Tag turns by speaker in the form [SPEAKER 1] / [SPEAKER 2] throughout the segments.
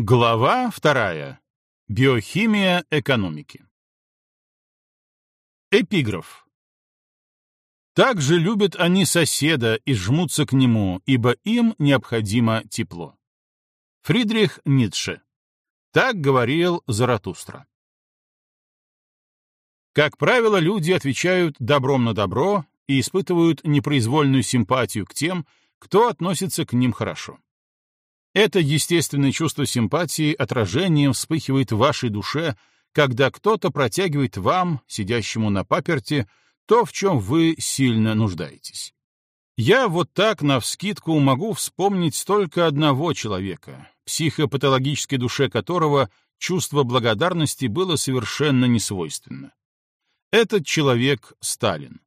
[SPEAKER 1] Глава вторая. Биохимия экономики. Эпиграф. Так же любят они соседа и жмутся к нему, ибо им необходимо тепло. Фридрих Ницше. Так говорил Заратустра. Как правило, люди отвечают добром на добро и испытывают непроизвольную симпатию к тем, кто относится к ним хорошо. Это естественное чувство симпатии отражением вспыхивает в вашей душе, когда кто-то протягивает вам, сидящему на паперте, то, в чем вы сильно нуждаетесь. Я вот так навскидку могу вспомнить только одного человека, психопатологической душе которого чувство благодарности было совершенно несвойственно. Этот человек — Сталин.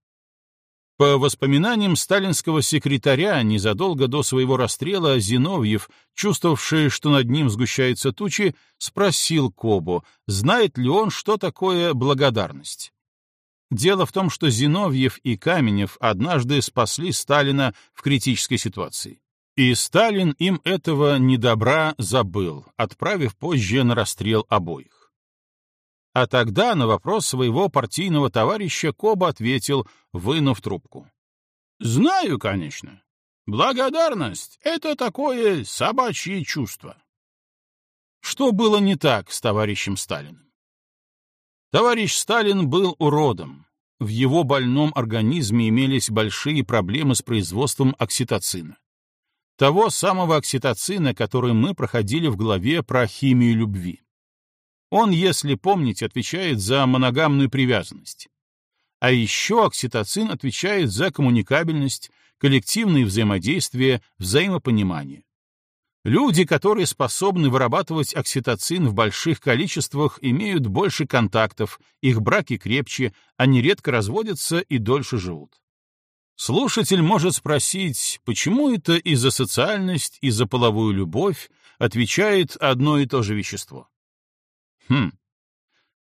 [SPEAKER 1] По воспоминаниям сталинского секретаря, незадолго до своего расстрела Зиновьев, чувствовавший, что над ним сгущаются тучи, спросил Кобу, знает ли он, что такое благодарность. Дело в том, что Зиновьев и Каменев однажды спасли Сталина в критической ситуации. И Сталин им этого недобра забыл, отправив позже на расстрел обоих. А тогда на вопрос своего партийного товарища Коба ответил, вынув трубку. «Знаю, конечно. Благодарность — это такое собачье чувство». Что было не так с товарищем Сталиным? Товарищ Сталин был уродом. В его больном организме имелись большие проблемы с производством окситоцина. Того самого окситоцина, который мы проходили в главе про химию любви. Он, если помнить, отвечает за моногамную привязанность. А еще окситоцин отвечает за коммуникабельность, коллективные взаимодействия, взаимопонимание. Люди, которые способны вырабатывать окситоцин в больших количествах, имеют больше контактов, их браки крепче, они редко разводятся и дольше живут. Слушатель может спросить, почему это и за социальность, и за половую любовь отвечает одно и то же вещество. Хм.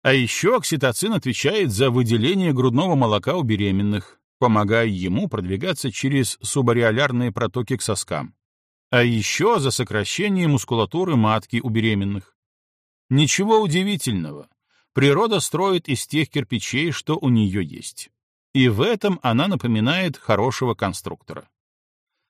[SPEAKER 1] А еще окситоцин отвечает за выделение грудного молока у беременных, помогая ему продвигаться через субареолярные протоки к соскам. А еще за сокращение мускулатуры матки у беременных. Ничего удивительного. Природа строит из тех кирпичей, что у нее есть. И в этом она напоминает хорошего конструктора.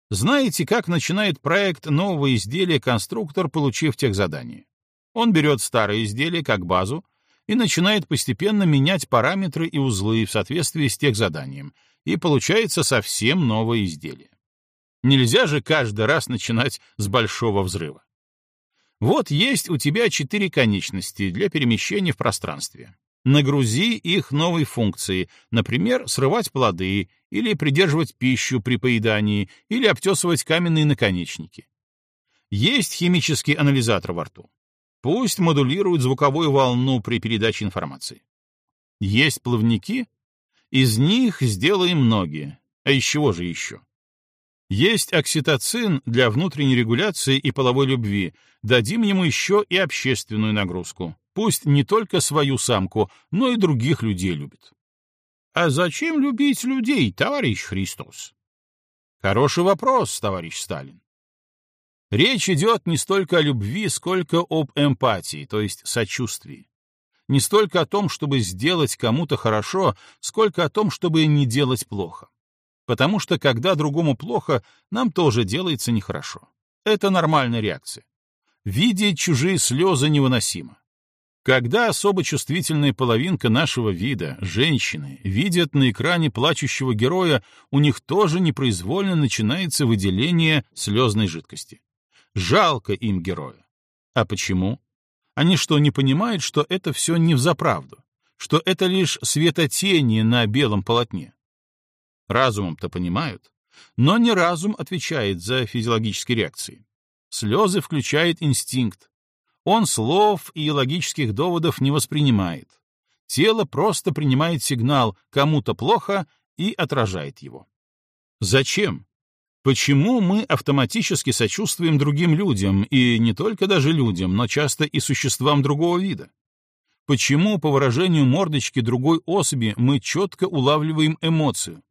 [SPEAKER 1] Знаете, как начинает проект нового изделия конструктор, получив техзадание? Он берет старое изделие как базу и начинает постепенно менять параметры и узлы в соответствии с тех заданием, и получается совсем новое изделие. Нельзя же каждый раз начинать с большого взрыва. Вот есть у тебя четыре конечности для перемещения в пространстве. Нагрузи их новой функцией, например, срывать плоды, или придерживать пищу при поедании, или обтесывать каменные наконечники. Есть химический анализатор во рту. Пусть модулирует звуковую волну при передаче информации. Есть плавники? Из них сделаем многие. А из чего же еще? Есть окситоцин для внутренней регуляции и половой любви. Дадим ему еще и общественную нагрузку. Пусть не только свою самку, но и других людей любит. А зачем любить людей, товарищ Христос? Хороший вопрос, товарищ Сталин. Речь идет не столько о любви, сколько об эмпатии, то есть сочувствии. Не столько о том, чтобы сделать кому-то хорошо, сколько о том, чтобы не делать плохо. Потому что когда другому плохо, нам тоже делается нехорошо. Это нормальная реакция. Видеть чужие слезы невыносимо. Когда особо чувствительная половинка нашего вида, женщины, видят на экране плачущего героя, у них тоже непроизвольно начинается выделение слезной жидкости. Жалко им героя. А почему? Они что, не понимают, что это все не взаправду? Что это лишь светотени на белом полотне? Разумом-то понимают. Но не разум отвечает за физиологические реакции. Слезы включает инстинкт. Он слов и логических доводов не воспринимает. Тело просто принимает сигнал «кому-то плохо» и отражает его. Зачем? Почему мы автоматически сочувствуем другим людям, и не только даже людям, но часто и существам другого вида? Почему, по выражению мордочки другой особи, мы четко улавливаем эмоцию?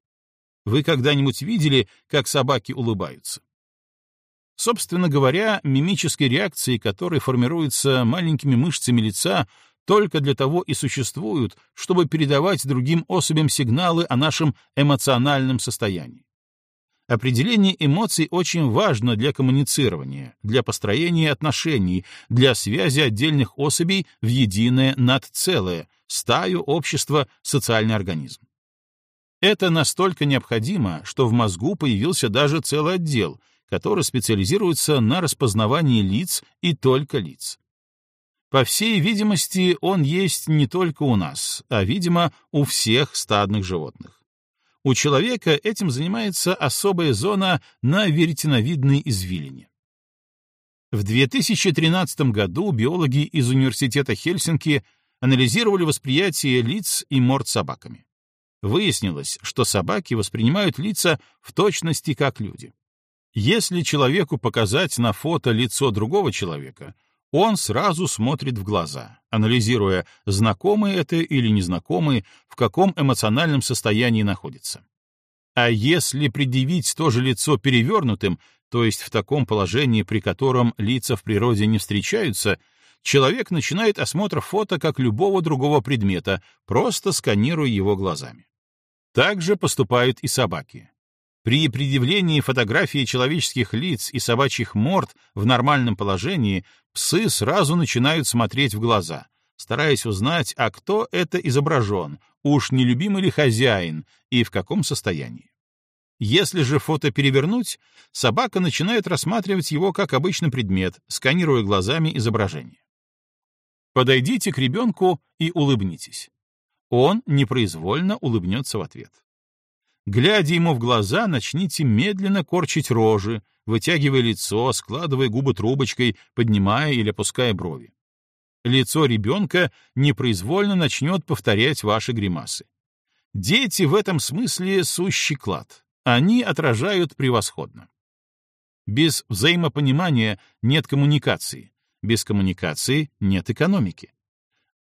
[SPEAKER 1] Вы когда-нибудь видели, как собаки улыбаются? Собственно говоря, мимической реакции, которые формируются маленькими мышцами лица, только для того и существуют, чтобы передавать другим особям сигналы о нашем эмоциональном состоянии. Определение эмоций очень важно для коммуницирования, для построения отношений, для связи отдельных особей в единое надцелое, стаю, общество, социальный организм. Это настолько необходимо, что в мозгу появился даже целый отдел, который специализируется на распознавании лиц и только лиц. По всей видимости, он есть не только у нас, а, видимо, у всех стадных животных. У человека этим занимается особая зона на веретеновидной извилине. В 2013 году биологи из Университета Хельсинки анализировали восприятие лиц и морд собаками. Выяснилось, что собаки воспринимают лица в точности как люди. Если человеку показать на фото лицо другого человека, он сразу смотрит в глаза, анализируя, знакомый это или незнакомый, в каком эмоциональном состоянии находится. А если предъявить то же лицо перевернутым, то есть в таком положении, при котором лица в природе не встречаются, человек начинает осмотр фото как любого другого предмета, просто сканируя его глазами. Так же поступают и собаки. При предъявлении фотографии человеческих лиц и собачьих морд в нормальном положении псы сразу начинают смотреть в глаза, стараясь узнать, а кто это изображен, уж не любимый ли хозяин и в каком состоянии. Если же фото перевернуть, собака начинает рассматривать его как обычный предмет, сканируя глазами изображение. Подойдите к ребенку и улыбнитесь. Он непроизвольно улыбнется в ответ. Глядя ему в глаза, начните медленно корчить рожи, вытягивая лицо, складывая губы трубочкой, поднимая или опуская брови. Лицо ребенка непроизвольно начнет повторять ваши гримасы. Дети в этом смысле сущий клад. Они отражают превосходно. Без взаимопонимания нет коммуникации, без коммуникации нет экономики.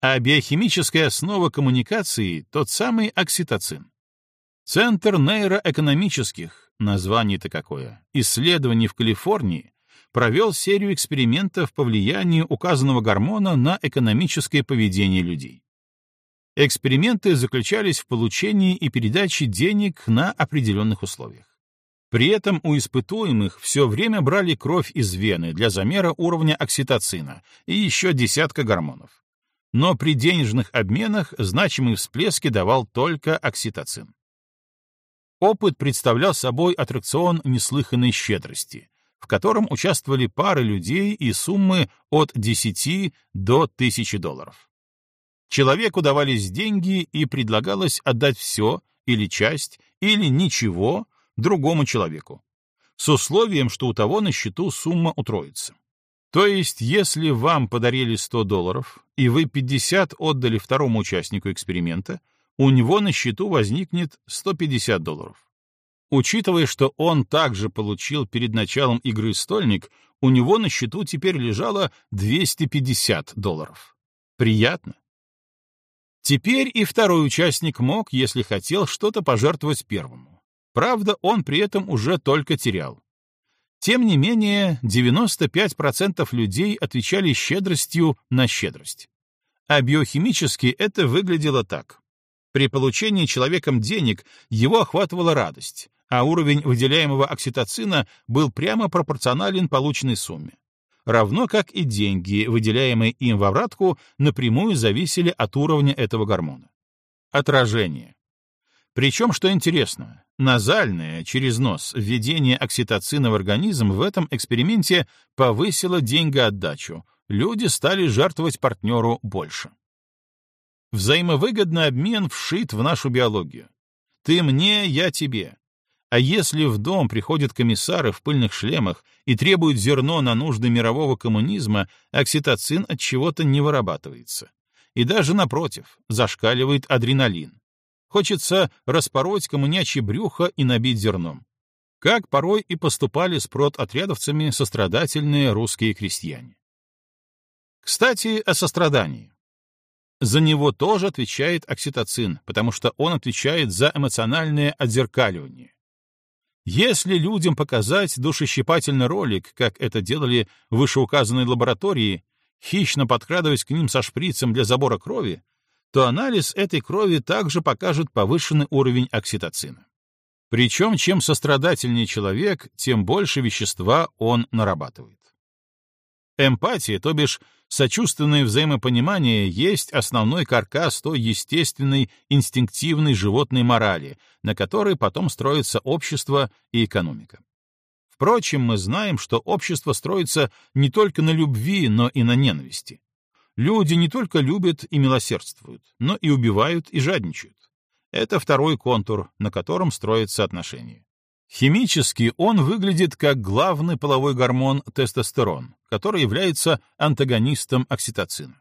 [SPEAKER 1] А биохимическая основа коммуникации — тот самый окситоцин. Центр нейроэкономических, название-то какое, исследований в Калифорнии провел серию экспериментов по влиянию указанного гормона на экономическое поведение людей. Эксперименты заключались в получении и передаче денег на определенных условиях. При этом у испытуемых все время брали кровь из вены для замера уровня окситоцина и еще десятка гормонов. Но при денежных обменах значимые всплески давал только окситоцин. Опыт представлял собой аттракцион неслыханной щедрости, в котором участвовали пары людей и суммы от 10 до 1000 долларов. Человеку давались деньги и предлагалось отдать все или часть, или ничего другому человеку, с условием, что у того на счету сумма утроится. То есть, если вам подарили 100 долларов, и вы 50 отдали второму участнику эксперимента, у него на счету возникнет 150 долларов. Учитывая, что он также получил перед началом игры стольник, у него на счету теперь лежало 250 долларов. Приятно. Теперь и второй участник мог, если хотел, что-то пожертвовать первому. Правда, он при этом уже только терял. Тем не менее, 95% людей отвечали щедростью на щедрость. А биохимически это выглядело так. При получении человеком денег его охватывала радость, а уровень выделяемого окситоцина был прямо пропорционален полученной сумме. Равно как и деньги, выделяемые им в обратку, напрямую зависели от уровня этого гормона. Отражение. Причем, что интересно, назальное, через нос, введение окситоцина в организм в этом эксперименте повысило деньгоотдачу, люди стали жертвовать партнеру больше. Взаимовыгодный обмен вшит в нашу биологию. Ты мне, я тебе. А если в дом приходят комиссары в пыльных шлемах и требуют зерно на нужды мирового коммунизма, окситоцин от чего-то не вырабатывается. И даже напротив, зашкаливает адреналин. Хочется распороть коммунячье брюхо и набить зерном. Как порой и поступали с прототрядовцами сострадательные русские крестьяне. Кстати, о сострадании. За него тоже отвечает окситоцин, потому что он отвечает за эмоциональное отзеркаливание. Если людям показать душещипательный ролик, как это делали в вышеуказанной лаборатории, хищно подкрадываясь к ним со шприцем для забора крови, то анализ этой крови также покажет повышенный уровень окситоцина. Причем, чем сострадательнее человек, тем больше вещества он нарабатывает. Эмпатия, то бишь сочувственное взаимопонимание, есть основной каркас той естественной, инстинктивной животной морали, на которой потом строится общество и экономика. Впрочем, мы знаем, что общество строится не только на любви, но и на ненависти. Люди не только любят и милосердствуют, но и убивают и жадничают. Это второй контур, на котором строятся отношения. Химически он выглядит как главный половой гормон тестостерон, который является антагонистом окситоцина.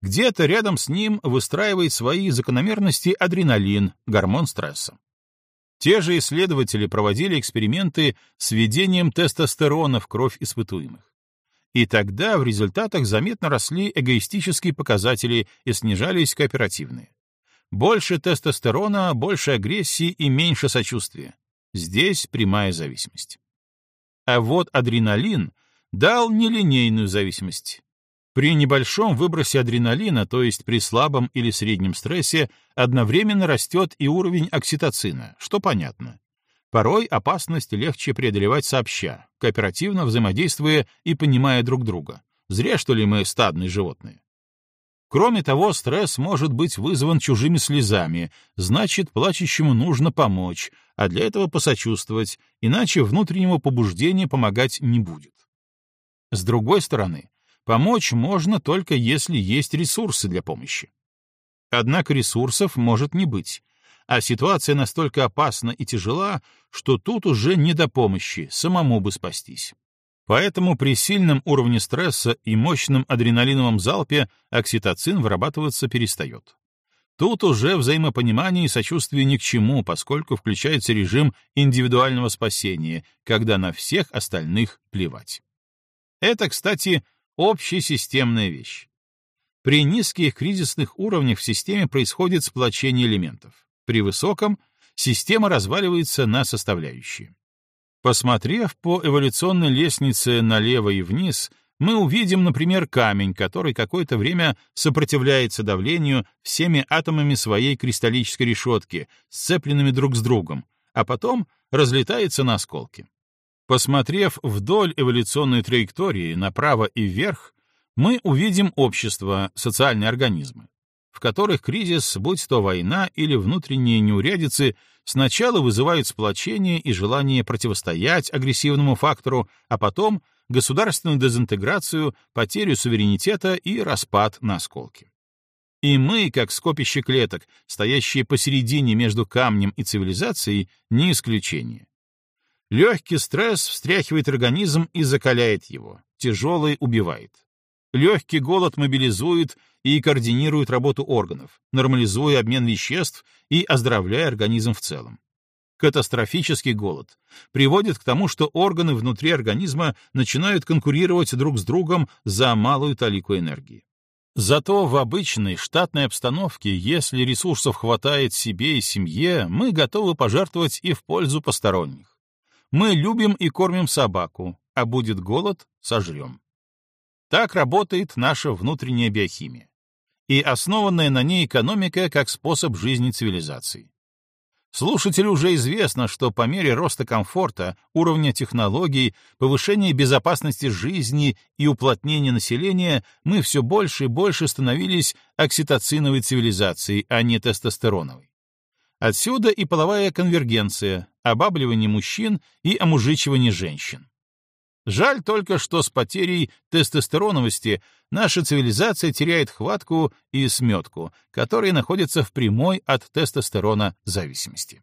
[SPEAKER 1] Где-то рядом с ним выстраивает свои закономерности адреналин, гормон стресса. Те же исследователи проводили эксперименты с введением тестостерона в кровь испытуемых. И тогда в результатах заметно росли эгоистические показатели и снижались кооперативные. Больше тестостерона, больше агрессии и меньше сочувствия. Здесь прямая зависимость. А вот адреналин дал нелинейную зависимость. При небольшом выбросе адреналина, то есть при слабом или среднем стрессе, одновременно растет и уровень окситоцина, что понятно. Порой опасность легче преодолевать сообща, кооперативно взаимодействуя и понимая друг друга. Зря, что ли, мы стадные животные. Кроме того, стресс может быть вызван чужими слезами, значит, плачущему нужно помочь, а для этого посочувствовать, иначе внутреннего побуждения помогать не будет. С другой стороны, помочь можно только если есть ресурсы для помощи. Однако ресурсов может не быть, а ситуация настолько опасна и тяжела, что тут уже не до помощи, самому бы спастись. Поэтому при сильном уровне стресса и мощном адреналиновом залпе окситоцин вырабатываться перестает. Тут уже взаимопонимание и сочувствие ни к чему, поскольку включается режим индивидуального спасения, когда на всех остальных плевать. Это, кстати, общесистемная вещь. При низких кризисных уровнях в системе происходит сплочение элементов. При высоком система разваливается на составляющие. Посмотрев по эволюционной лестнице налево и вниз, мы увидим, например, камень, который какое-то время сопротивляется давлению всеми атомами своей кристаллической решетки, сцепленными друг с другом, а потом разлетается на осколки. Посмотрев вдоль эволюционной траектории направо и вверх, мы увидим общество, социальные организмы в которых кризис, будь то война или внутренние неурядицы, сначала вызывают сплочение и желание противостоять агрессивному фактору, а потом государственную дезинтеграцию, потерю суверенитета и распад на осколки. И мы, как скопище клеток, стоящие посередине между камнем и цивилизацией, не исключение. Легкий стресс встряхивает организм и закаляет его, тяжелый убивает. Легкий голод мобилизует и координирует работу органов, нормализуя обмен веществ и оздоровляя организм в целом. Катастрофический голод приводит к тому, что органы внутри организма начинают конкурировать друг с другом за малую талику энергии. Зато в обычной штатной обстановке, если ресурсов хватает себе и семье, мы готовы пожертвовать и в пользу посторонних. Мы любим и кормим собаку, а будет голод — сожрем. Так работает наша внутренняя биохимия и основанная на ней экономика как способ жизни цивилизации. Слушателю уже известно, что по мере роста комфорта, уровня технологий, повышения безопасности жизни и уплотнения населения мы все больше и больше становились окситоциновой цивилизацией, а не тестостероновой. Отсюда и половая конвергенция, обабливание мужчин и омужичивание женщин. Жаль только, что с потерей тестостероновости наша цивилизация теряет хватку и сметку, которые находятся в прямой от тестостерона зависимости.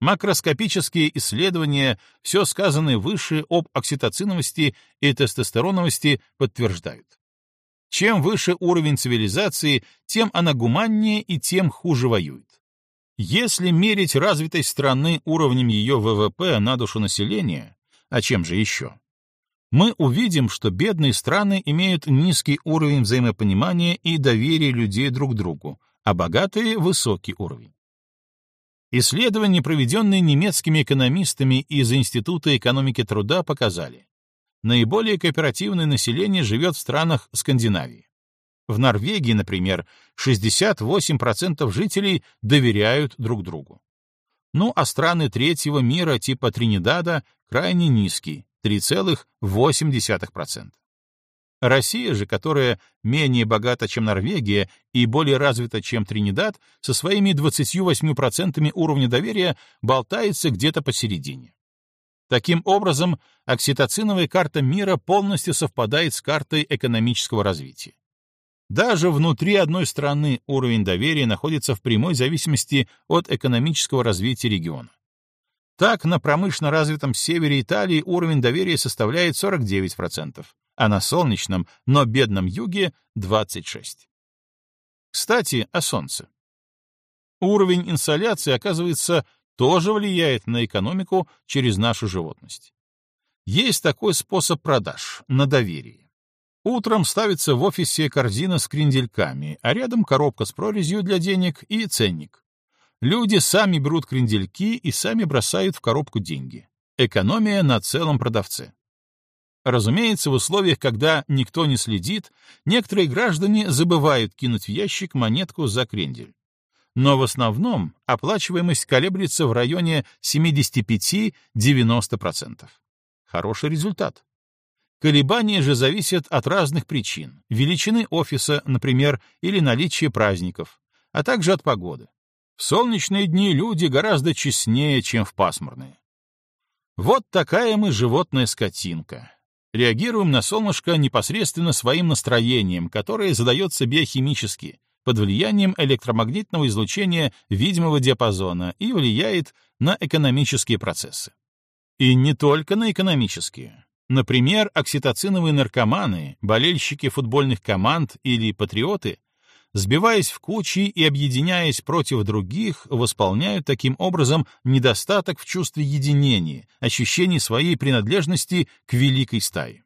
[SPEAKER 1] Макроскопические исследования, все сказанное выше об окситоциновости и тестостероновости подтверждают. Чем выше уровень цивилизации, тем она гуманнее и тем хуже воюет. Если мерить развитость страны уровнем ее ВВП на душу населения, а чем же еще? Мы увидим, что бедные страны имеют низкий уровень взаимопонимания и доверия людей друг к другу, а богатые — высокий уровень. Исследования, проведенные немецкими экономистами из Института экономики труда, показали, наиболее кооперативное население живет в странах Скандинавии. В Норвегии, например, 68% жителей доверяют друг другу. Ну а страны третьего мира типа Тринидада крайне низкий, 3,8%. Россия же, которая менее богата, чем Норвегия, и более развита, чем Тринидад, со своими 28% уровня доверия болтается где-то посередине. Таким образом, окситоциновая карта мира полностью совпадает с картой экономического развития. Даже внутри одной страны уровень доверия находится в прямой зависимости от экономического развития региона. Так, на промышленно развитом севере Италии уровень доверия составляет 49%, а на солнечном, но бедном юге — 26%. Кстати, о Солнце. Уровень инсоляции, оказывается, тоже влияет на экономику через нашу животность. Есть такой способ продаж — на доверие. Утром ставится в офисе корзина с крендельками, а рядом коробка с прорезью для денег и ценник. Люди сами берут крендельки и сами бросают в коробку деньги. Экономия на целом продавце. Разумеется, в условиях, когда никто не следит, некоторые граждане забывают кинуть в ящик монетку за крендель. Но в основном оплачиваемость колеблется в районе 75-90%. Хороший результат. Колебания же зависят от разных причин, величины офиса, например, или наличия праздников, а также от погоды. В солнечные дни люди гораздо честнее, чем в пасмурные. Вот такая мы животная скотинка. Реагируем на солнышко непосредственно своим настроением, которое задается биохимически, под влиянием электромагнитного излучения видимого диапазона и влияет на экономические процессы. И не только на экономические. Например, окситоциновые наркоманы, болельщики футбольных команд или патриоты, сбиваясь в кучи и объединяясь против других, восполняют таким образом недостаток в чувстве единения, ощущении своей принадлежности к великой стае.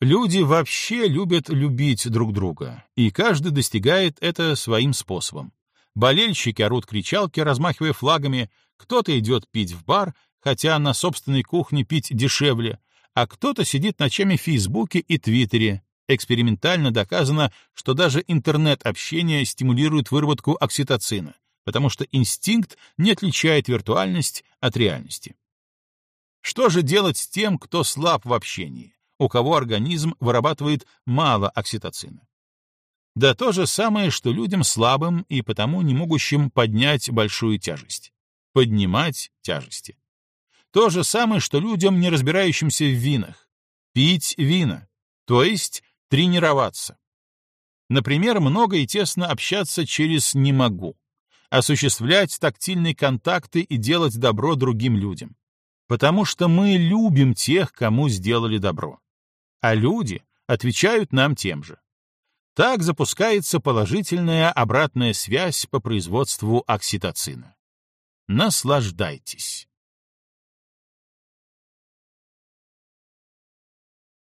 [SPEAKER 1] Люди вообще любят любить друг друга, и каждый достигает это своим способом. Болельщики орут кричалки, размахивая флагами, кто-то идет пить в бар, хотя на собственной кухне пить дешевле, а кто-то сидит ночами в Фейсбуке и Твиттере. Экспериментально доказано, что даже интернет-общение стимулирует выработку окситоцина, потому что инстинкт не отличает виртуальность от реальности. Что же делать с тем, кто слаб в общении, у кого организм вырабатывает мало окситоцина? Да то же самое, что людям слабым и потому не могущим поднять большую тяжесть. Поднимать тяжести. То же самое, что людям, не разбирающимся в винах. Пить вина, то есть тренироваться. Например, много и тесно общаться через «не могу», осуществлять тактильные контакты и делать добро другим людям. Потому что мы любим тех, кому сделали добро. А люди отвечают нам тем же. Так запускается положительная обратная связь по производству окситоцина. Наслаждайтесь.